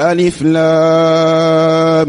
ألف لام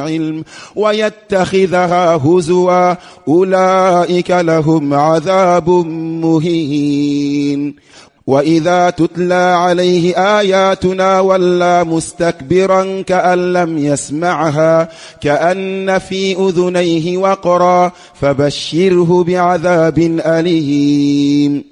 علم ويتخذها هزوا. أولئك لهم عذاب مهين. وإذا تتلى عليه آياتنا ولى مستكبرا كأن لم يسمعها كأن في أذنيه وقرا فبشره بعذاب أليم.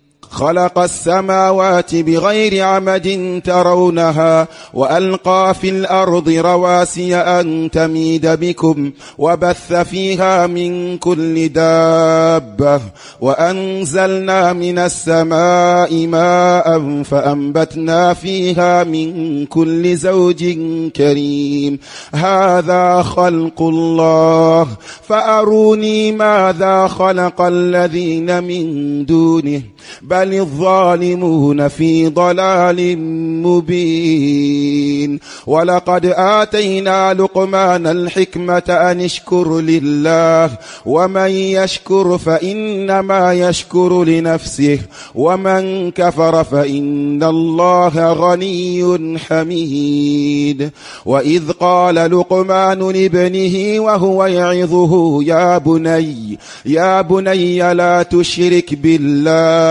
خلق السماوات بغير عمد ترونها وألقى في الأرض رواسي أن تميد بكم وبث فيها من كل دابة وأنزلنا من السماء ماء فأنبتنا فيها من كل زوج كريم. هذا خلق الله. فأروني ماذا خلق الذين من دونه؟ بل الظالمون في ضلال مبين. ولقد آتينا لقمان الحكمة أن اشكر لله ومن يشكر فإنما يشكر لنفسه ومن كفر فإن الله غني حميد. وإذ قال لقمان لابنه وهو يعظه يا بني يا بني لا تشرك بالله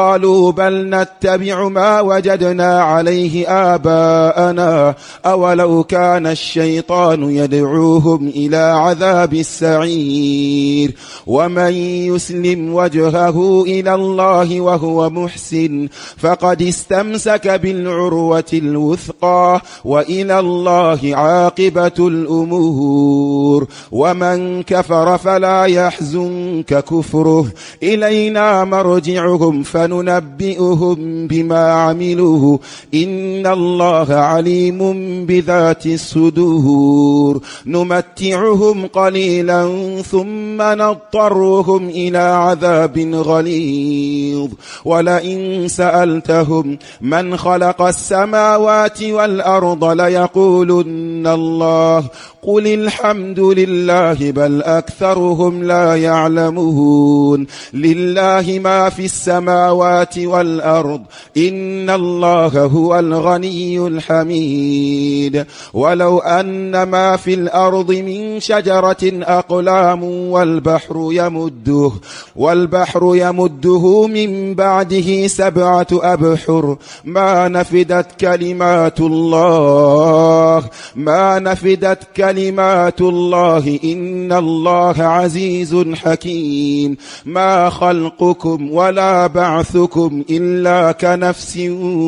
قالوا بل نتبع ما وجدنا عليه آباءنا. أولو كان الشيطان يدعوهم إلى عذاب السعير. ومن يسلم وجهه إلى الله وهو محسن فقد استمسك بالعروة الوثقى وإلى الله عاقبة الأمور. ومن كفر فلا يحزنك كفره. إلينا مرجعهم فن فننبئهم بما عملوا إن الله عليم بذات الصدور. نمتعهم قليلا ثم نضطرهم إلى عذاب غليظ. ولئن سألتهم من خلق السماوات والأرض ليقولن الله. قل الحمد لله بل أكثرهم لا يعلمون. لله ما في السماوات والأرض. إن الله هو الغني الحميد. ولو أن ما في الأرض من شجرة أقلام والبحر يمده والبحر يمده من بعده سبعة أبحر. ما نفدت كلمات الله ما نفدت كلمات الله. إن الله عزيز حكيم. ما خلقكم ولا بعثكم إلا كنفس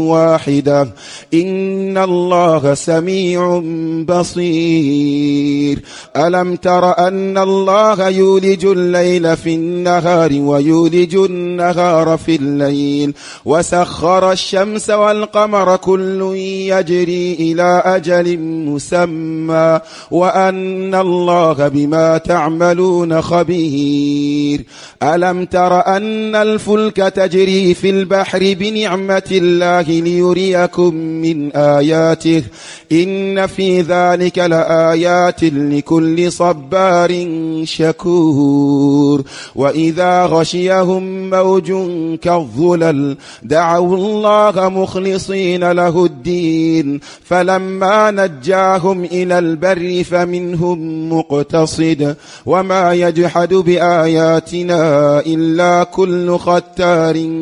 واحدة إن الله سميع بصير ألم تر أن الله يولج الليل في النهار ويولج النهار في الليل وسخر الشمس والقمر كل يجري إلى أجل مسمى وأن الله بما تعملون خبير ألم تر أن الفلك تجري في البحر بنعمة الله ليريكم من آياته. إن في ذلك لآيات لكل صبار شكور. وإذا غشيهم موج كالظلل دعوا الله مخلصين له الدين. فلما نجاهم إلى البر فمنهم مقتصد. وما يجحد بآياتنا إلا كل ختار